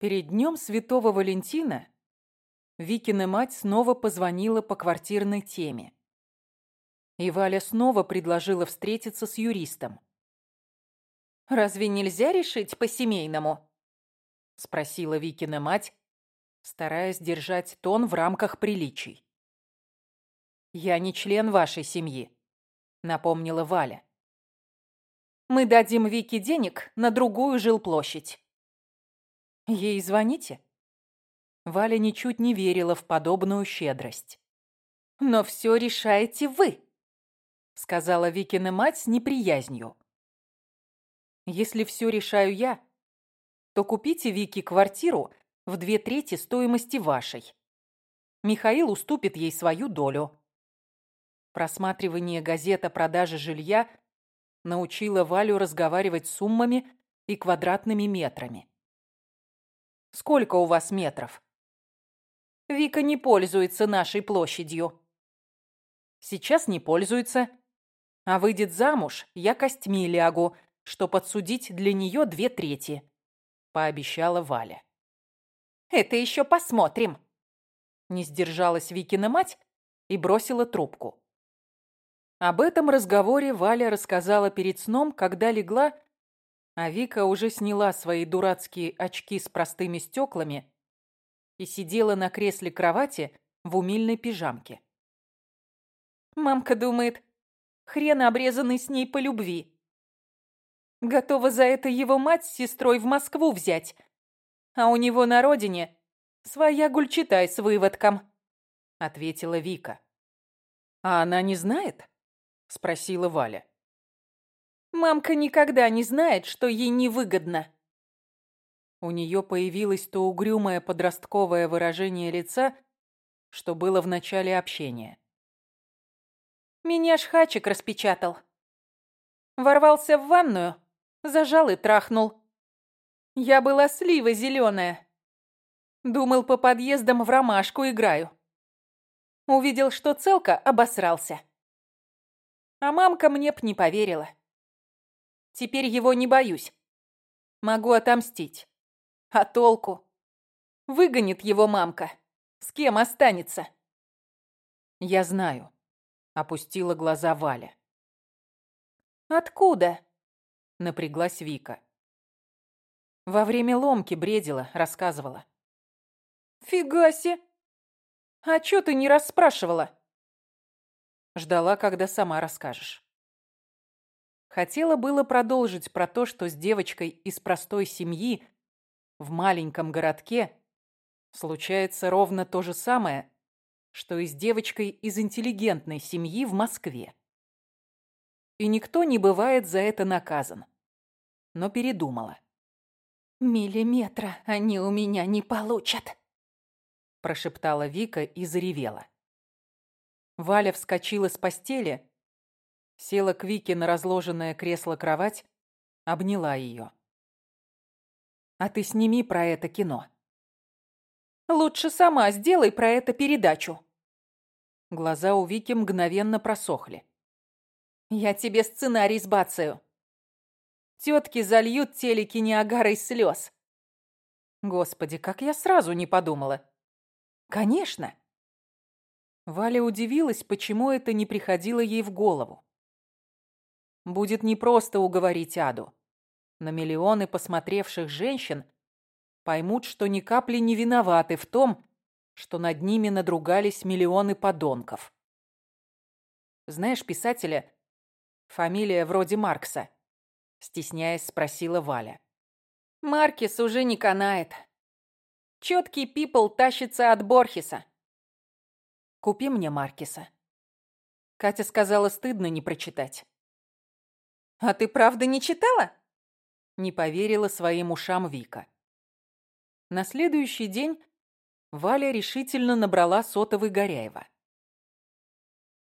Перед днем Святого Валентина Викина мать снова позвонила по квартирной теме. И Валя снова предложила встретиться с юристом. «Разве нельзя решить по-семейному?» — спросила Викина мать, стараясь держать тон в рамках приличий. «Я не член вашей семьи», — напомнила Валя. «Мы дадим Вике денег на другую жилплощадь». «Ей звоните?» Валя ничуть не верила в подобную щедрость. «Но все решаете вы», — сказала Викина мать с неприязнью. «Если все решаю я, то купите Вике квартиру в две трети стоимости вашей. Михаил уступит ей свою долю». Просматривание газет о продаже жилья научило Валю разговаривать суммами и квадратными метрами. «Сколько у вас метров?» Вика не пользуется нашей площадью. Сейчас не пользуется. А выйдет замуж, я костьми лягу, что подсудить для нее две трети, пообещала Валя. Это еще посмотрим. Не сдержалась Викина мать и бросила трубку. Об этом разговоре Валя рассказала перед сном, когда легла, а Вика уже сняла свои дурацкие очки с простыми стеклами и сидела на кресле кровати в умильной пижамке. Мамка думает, хрен обрезанный с ней по любви. Готова за это его мать с сестрой в Москву взять, а у него на родине своя гульчатай с выводком, — ответила Вика. «А она не знает?» — спросила Валя. «Мамка никогда не знает, что ей невыгодно», у нее появилось то угрюмое подростковое выражение лица, что было в начале общения. «Меня ж хачик распечатал. Ворвался в ванную, зажал и трахнул. Я была слива зеленая. Думал, по подъездам в ромашку играю. Увидел, что целка, обосрался. А мамка мне б не поверила. Теперь его не боюсь. Могу отомстить. А толку? Выгонит его мамка. С кем останется? Я знаю. Опустила глаза Валя. Откуда? Напряглась Вика. Во время ломки бредила, рассказывала. Фига себе! А чё ты не расспрашивала? Ждала, когда сама расскажешь. Хотела было продолжить про то, что с девочкой из простой семьи в маленьком городке случается ровно то же самое, что и с девочкой из интеллигентной семьи в Москве. И никто не бывает за это наказан. Но передумала. «Миллиметра они у меня не получат», – прошептала Вика и заревела. Валя вскочила с постели, села к Вике на разложенное кресло-кровать, обняла ее. А ты сними про это кино. Лучше сама сделай про это передачу. Глаза у Вики мгновенно просохли. Я тебе сценарий сбацаю. Тетки зальют телеки Ниагарой слез. Господи, как я сразу не подумала. Конечно. Валя удивилась, почему это не приходило ей в голову. Будет непросто уговорить Аду но миллионы посмотревших женщин поймут, что ни капли не виноваты в том, что над ними надругались миллионы подонков. Знаешь писателя, фамилия вроде Маркса? Стесняясь, спросила Валя. Маркис уже не канает. Четкий пипл тащится от Борхеса. Купи мне Маркиса. Катя сказала, стыдно не прочитать. А ты правда не читала? не поверила своим ушам Вика. На следующий день Валя решительно набрала сотовый Горяева.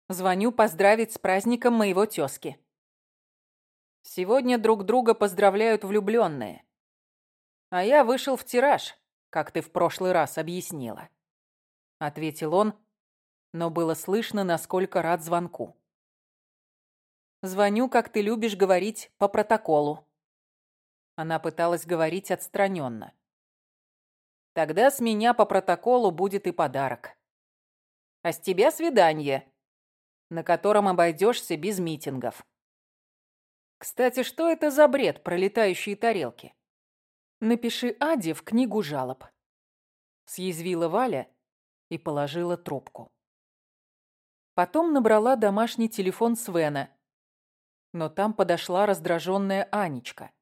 Звоню поздравить с праздником моего тезки. Сегодня друг друга поздравляют влюбленные. А я вышел в тираж, как ты в прошлый раз объяснила. Ответил он, но было слышно, насколько рад звонку. Звоню, как ты любишь говорить, по протоколу. Она пыталась говорить отстраненно. Тогда с меня по протоколу будет и подарок. А с тебя свидание, на котором обойдешься без митингов. Кстати, что это за бред про летающие тарелки? Напиши Аде в книгу жалоб. Съязвила Валя и положила трубку. Потом набрала домашний телефон Свена, но там подошла раздраженная Анечка.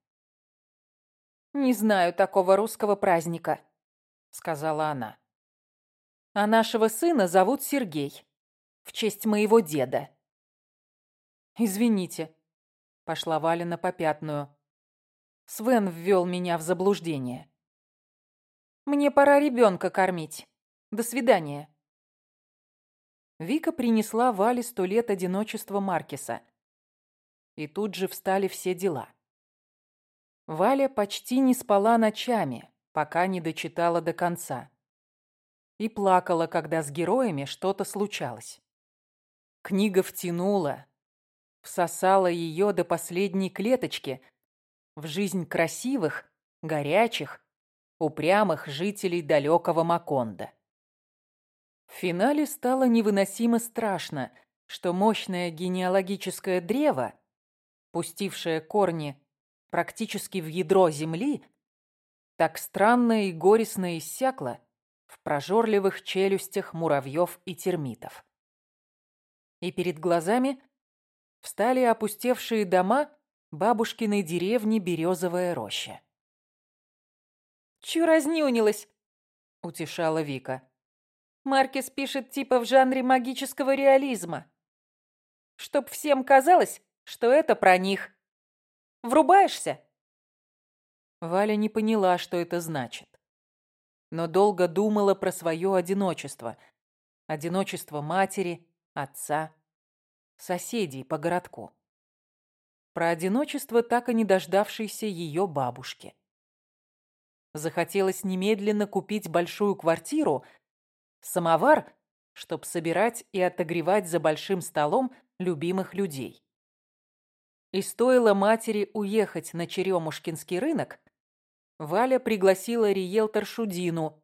«Не знаю такого русского праздника», — сказала она. «А нашего сына зовут Сергей, в честь моего деда». «Извините», — пошла Валя на попятную. Свен ввел меня в заблуждение. «Мне пора ребенка кормить. До свидания». Вика принесла Вале сто лет одиночества Маркеса. И тут же встали все дела. Валя почти не спала ночами, пока не дочитала до конца. И плакала, когда с героями что-то случалось. Книга втянула, всосала ее до последней клеточки в жизнь красивых, горячих, упрямых жителей далекого Маконда. В финале стало невыносимо страшно, что мощное генеалогическое древо, пустившее корни практически в ядро земли, так странно и горестно иссякло в прожорливых челюстях муравьев и термитов. И перед глазами встали опустевшие дома бабушкиной деревни Березовая роща. «Чё разнюнилась?» — утешала Вика. «Маркес пишет типа в жанре магического реализма. Чтоб всем казалось, что это про них. Врубаешься?» Валя не поняла, что это значит. Но долго думала про свое одиночество. Одиночество матери, отца, соседей по городку. Про одиночество так и не дождавшейся ее бабушки. Захотелось немедленно купить большую квартиру, самовар, чтобы собирать и отогревать за большим столом любимых людей. И стоило матери уехать на Черемушкинский рынок, Валя пригласила риэлторшу Дину,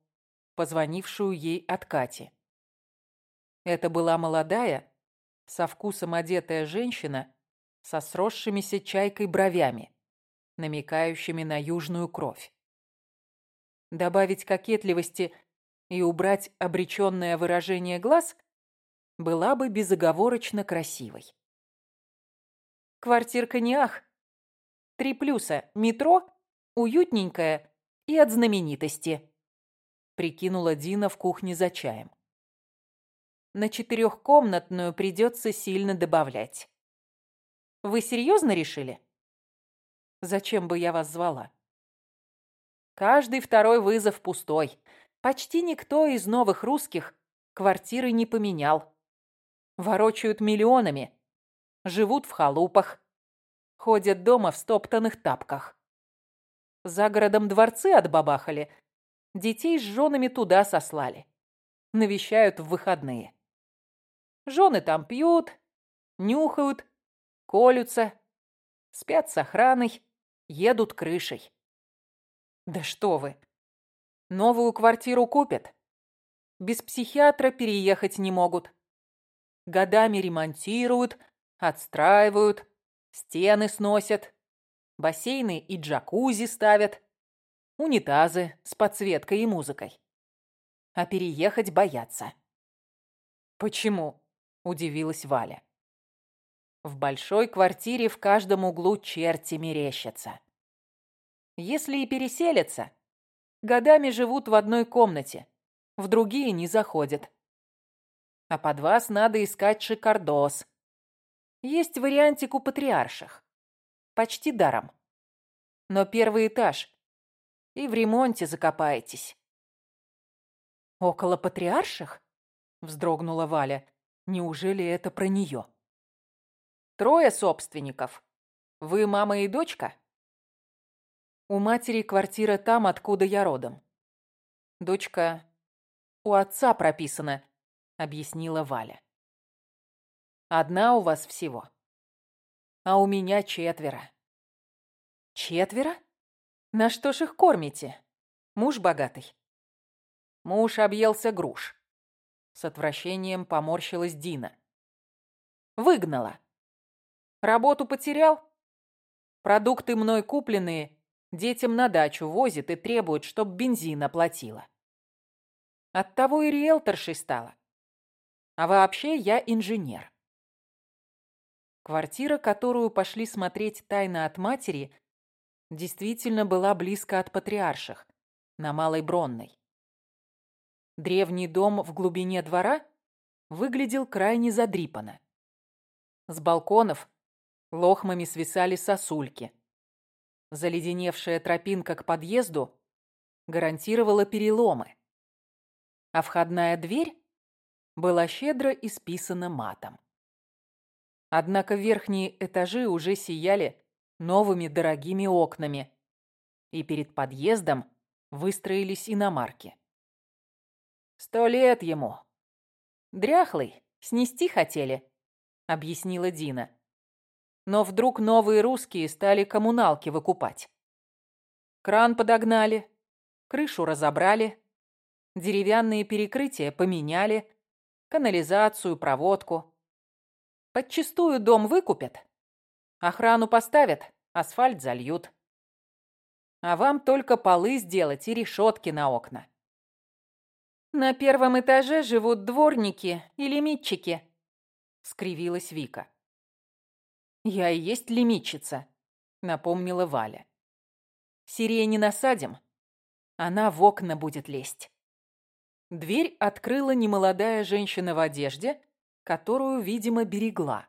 позвонившую ей от Кати. Это была молодая, со вкусом одетая женщина со сросшимися чайкой бровями, намекающими на южную кровь. Добавить кокетливости и убрать обреченное выражение глаз была бы безоговорочно красивой. Квартирка не ах. Три плюса. Метро, уютненькая и от знаменитости. Прикинула Дина в кухне за чаем. На четырехкомнатную придется сильно добавлять. Вы серьезно решили? Зачем бы я вас звала? Каждый второй вызов пустой. Почти никто из новых русских квартиры не поменял. Ворочают миллионами, живут в халупах, ходят дома в стоптанных тапках. За городом дворцы отбабахали, детей с женами туда сослали. Навещают в выходные. Жены там пьют, нюхают, колются, спят с охраной, едут крышей. Да что вы! Новую квартиру купят. Без психиатра переехать не могут. Годами ремонтируют, Отстраивают, стены сносят, бассейны и джакузи ставят, унитазы с подсветкой и музыкой. А переехать боятся. «Почему?» – удивилась Валя. В большой квартире в каждом углу черти мерещатся. Если и переселятся, годами живут в одной комнате, в другие не заходят. А под вас надо искать шикардос, есть вариантик у патриарших. Почти даром. Но первый этаж. И в ремонте закопаетесь. «Около патриарших?» — вздрогнула Валя. «Неужели это про нее?» «Трое собственников. Вы мама и дочка?» «У матери квартира там, откуда я родом. Дочка у отца прописана», — объяснила Валя. Одна у вас всего. А у меня четверо. Четверо? На что ж их кормите? Муж богатый. Муж объелся груш. С отвращением поморщилась Дина. Выгнала. Работу потерял? Продукты мной купленные детям на дачу возит и требует, чтоб бензин оплатила. Оттого и риэлторшей стала. А вообще я инженер. Квартира, которую пошли смотреть тайно от матери, действительно была близко от патриарших, на Малой Бронной. Древний дом в глубине двора выглядел крайне задрипанно. С балконов лохмами свисали сосульки. Заледеневшая тропинка к подъезду гарантировала переломы, а входная дверь была щедро исписана матом. Однако верхние этажи уже сияли новыми дорогими окнами, и перед подъездом выстроились иномарки. «Сто лет ему. Дряхлый, снести хотели», — объяснила Дина. Но вдруг новые русские стали коммуналки выкупать. Кран подогнали, крышу разобрали, деревянные перекрытия поменяли, канализацию, проводку. Подчистую дом выкупят, охрану поставят, асфальт зальют. А вам только полы сделать и решетки на окна. «На первом этаже живут дворники и лимитчики», — скривилась Вика. «Я и есть лимитчица», — напомнила Валя. «Сирени насадим, она в окна будет лезть». Дверь открыла немолодая женщина в одежде, которую, видимо, берегла.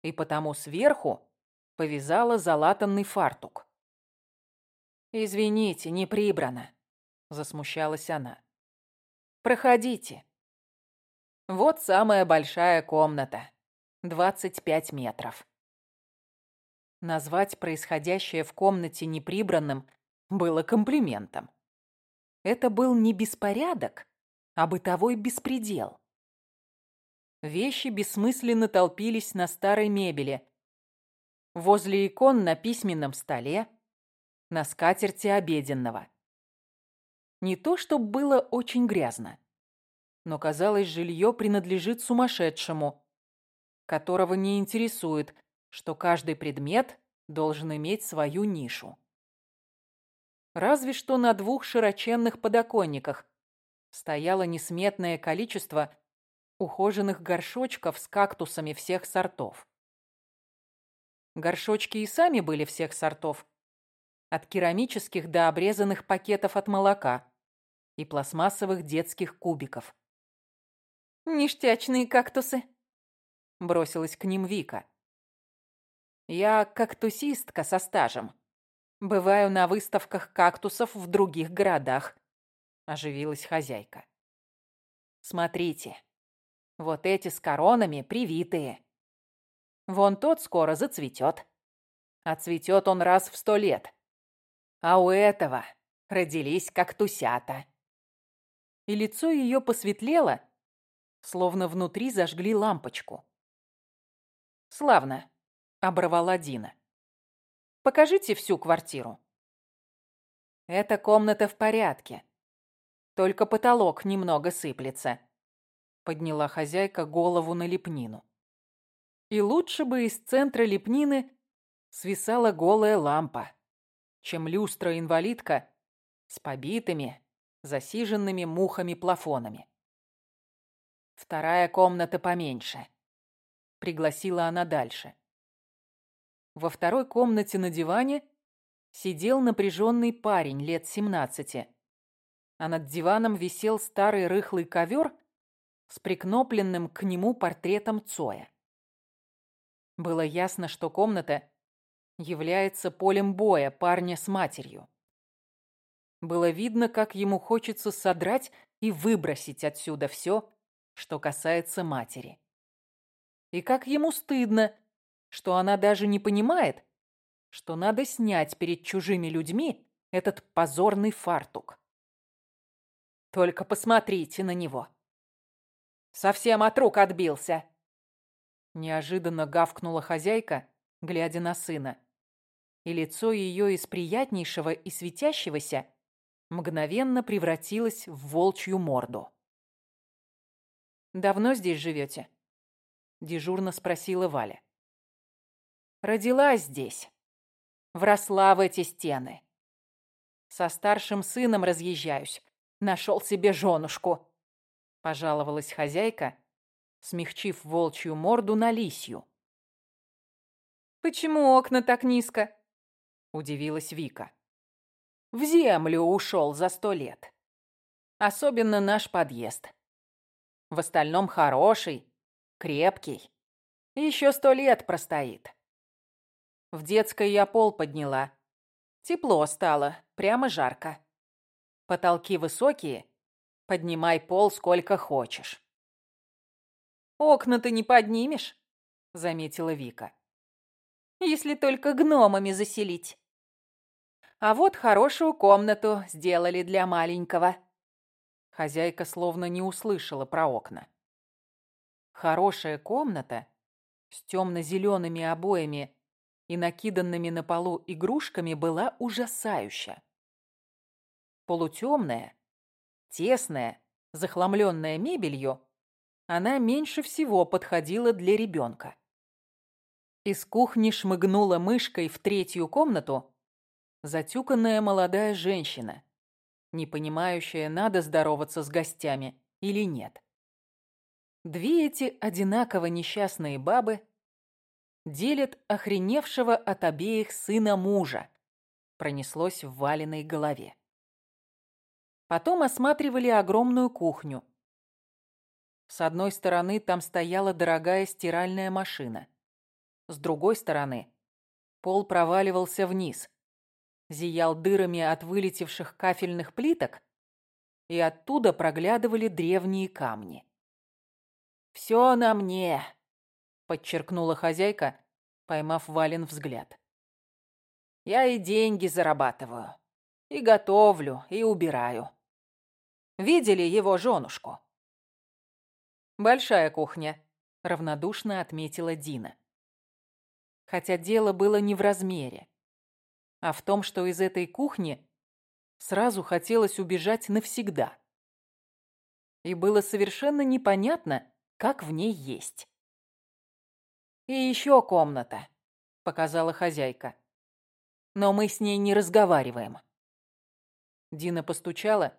И потому сверху повязала залатанный фартук. «Извините, не прибрано», — засмущалась она. Проходите. Вот самая большая комната. 25 метров. Назвать происходящее в комнате неприбранным было комплиментом. Это был не беспорядок, а бытовой беспредел. Вещи бессмысленно толпились на старой мебели. Возле икон на письменном столе, на скатерти обеденного. Не то, чтобы было очень грязно, но, казалось, жилье принадлежит сумасшедшему, которого не интересует, что каждый предмет должен иметь свою нишу. Разве что на двух широченных подоконниках стояло несметное количество ухоженных горшочков с кактусами всех сортов. Горшочки и сами были всех сортов, от керамических до обрезанных пакетов от молока и пластмассовых детских кубиков. «Ништячные кактусы», — бросилась к ним Вика. «Я кактусистка со стажем. Бываю на выставках кактусов в других городах», — оживилась хозяйка. «Смотрите, вот эти с коронами привитые. Вон тот скоро зацветет. А цветет он раз в сто лет. А у этого родились кактусята. И лицо ее посветлело, словно внутри зажгли лампочку. «Славно», — оборвала Дина. «Покажите всю квартиру». «Эта комната в порядке. Только потолок немного сыплется», — подняла хозяйка голову на лепнину. И лучше бы из центра лепнины свисала голая лампа чем люстра-инвалидка с побитыми, засиженными мухами-плафонами. Вторая комната поменьше. Пригласила она дальше. Во второй комнате на диване сидел напряженный парень лет семнадцати, а над диваном висел старый рыхлый ковер с прикнопленным к нему портретом Цоя. Было ясно, что комната является полем боя парня с матерью. Было видно, как ему хочется содрать и выбросить отсюда все, что касается матери. И как ему стыдно, что она даже не понимает, что надо снять перед чужими людьми этот позорный фартук. Только посмотрите на него. Совсем от рук отбился. Неожиданно гавкнула хозяйка, глядя на сына и лицо ее из приятнейшего и светящегося мгновенно превратилась в волчью морду. «Давно здесь живете?» – дежурно спросила Валя. «Родилась здесь. Вросла в эти стены. Со старшим сыном разъезжаюсь. Нашел себе женушку», – пожаловалась хозяйка, смягчив волчью морду на лисью. «Почему окна так низко?» – удивилась Вика. «В землю ушел за сто лет. Особенно наш подъезд. В остальном хороший, крепкий. Еще сто лет простоит. В детской я пол подняла. Тепло стало, прямо жарко. Потолки высокие, поднимай пол сколько хочешь. «Окна ты не поднимешь», — заметила Вика. «Если только гномами заселить». «А вот хорошую комнату сделали для маленького». Хозяйка словно не услышала про окна. Хорошая комната с темно-зелеными обоями и накиданными на полу игрушками была ужасающая. Полутемная, тесная, захламленная мебелью, она меньше всего подходила для ребенка. Из кухни шмыгнула мышкой в третью комнату затюканная молодая женщина не понимающая, надо здороваться с гостями или нет. Две эти одинаково несчастные бабы делят охреневшего от обеих сына мужа, пронеслось в валенной голове. Потом осматривали огромную кухню. С одной стороны там стояла дорогая стиральная машина. С другой стороны пол проваливался вниз, зиял дырами от вылетевших кафельных плиток, и оттуда проглядывали древние камни. «Все на мне», — подчеркнула хозяйка, поймав Вален взгляд. «Я и деньги зарабатываю, и готовлю, и убираю. Видели его женушку?» «Большая кухня», — равнодушно отметила Дина. Хотя дело было не в размере а в том, что из этой кухни сразу хотелось убежать навсегда. И было совершенно непонятно, как в ней есть. «И еще комната», — показала хозяйка. «Но мы с ней не разговариваем». Дина постучала,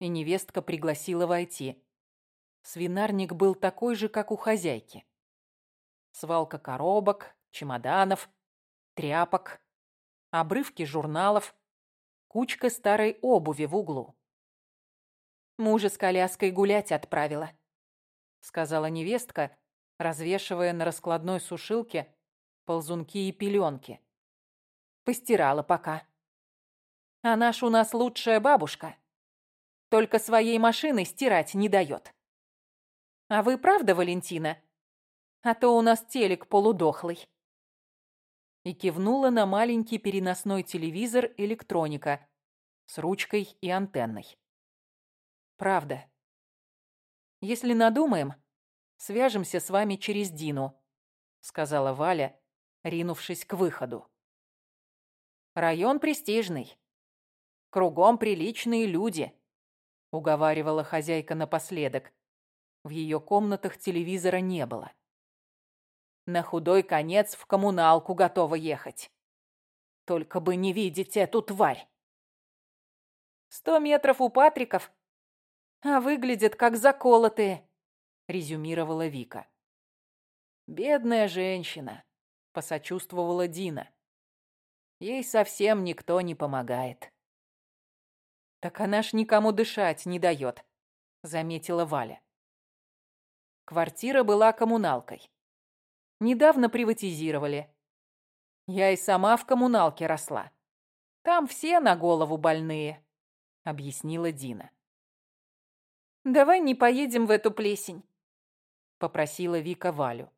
и невестка пригласила войти. Свинарник был такой же, как у хозяйки. Свалка коробок, чемоданов, тряпок, обрывки журналов, кучка старой обуви в углу. «Мужа с коляской гулять отправила», — сказала невестка, развешивая на раскладной сушилке ползунки и пеленки. «Постирала пока. А наш у нас лучшая бабушка. Только своей машины стирать не дает. А вы правда, Валентина? А то у нас телек полудохлый» и кивнула на маленький переносной телевизор электроника с ручкой и антенной. «Правда. Если надумаем, свяжемся с вами через Дину», — сказала Валя, ринувшись к выходу. «Район престижный. Кругом приличные люди», — уговаривала хозяйка напоследок. В ее комнатах телевизора не было. На худой конец в коммуналку готова ехать. Только бы не видеть эту тварь. Сто метров у Патриков, а выглядят как заколотые, резюмировала Вика. Бедная женщина, посочувствовала Дина. Ей совсем никто не помогает. Так она ж никому дышать не дает, заметила Валя. Квартира была коммуналкой. Недавно приватизировали. Я и сама в коммуналке росла. Там все на голову больные», — объяснила Дина. «Давай не поедем в эту плесень», — попросила Вика Валю.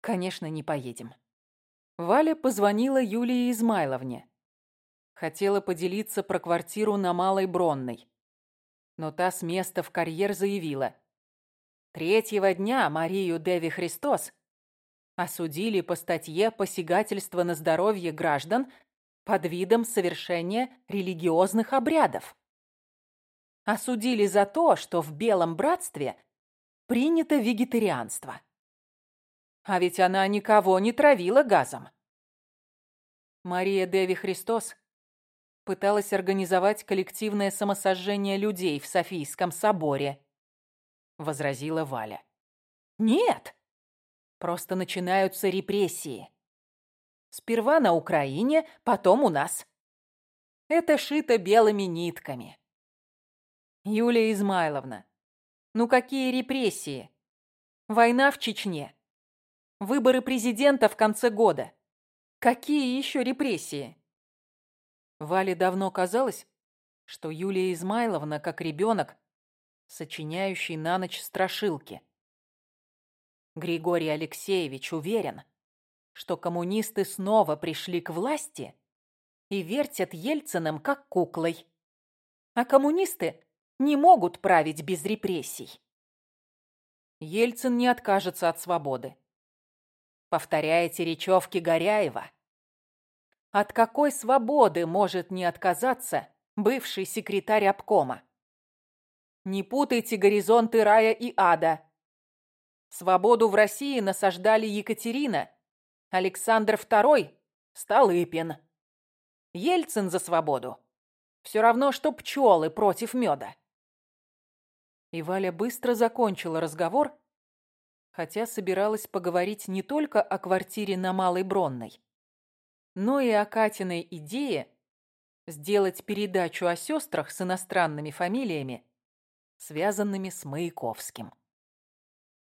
«Конечно, не поедем». Валя позвонила Юлии Измайловне. Хотела поделиться про квартиру на Малой Бронной. Но та с места в карьер заявила. Третьего дня Марию Деви Христос осудили по статье «Посягательство на здоровье граждан» под видом совершения религиозных обрядов. Осудили за то, что в Белом Братстве принято вегетарианство. А ведь она никого не травила газом. Мария Деви Христос пыталась организовать коллективное самосожжение людей в Софийском соборе, возразила Валя. Нет, просто начинаются репрессии. Сперва на Украине, потом у нас. Это шито белыми нитками. Юлия Измайловна, ну какие репрессии? Война в Чечне. Выборы президента в конце года. Какие еще репрессии? Вале давно казалось, что Юлия Измайловна, как ребенок, сочиняющий на ночь страшилки. Григорий Алексеевич уверен, что коммунисты снова пришли к власти и вертят Ельциным как куклой. А коммунисты не могут править без репрессий. Ельцин не откажется от свободы. Повторяете речевки Горяева. От какой свободы может не отказаться бывший секретарь обкома? Не путайте горизонты рая и ада. Свободу в России насаждали Екатерина, Александр II, Столыпин. Ельцин за свободу. Все равно, что пчелы против меда. И Валя быстро закончила разговор, хотя собиралась поговорить не только о квартире на Малой Бронной, но и о Катиной идее сделать передачу о сестрах с иностранными фамилиями, связанными с Маяковским.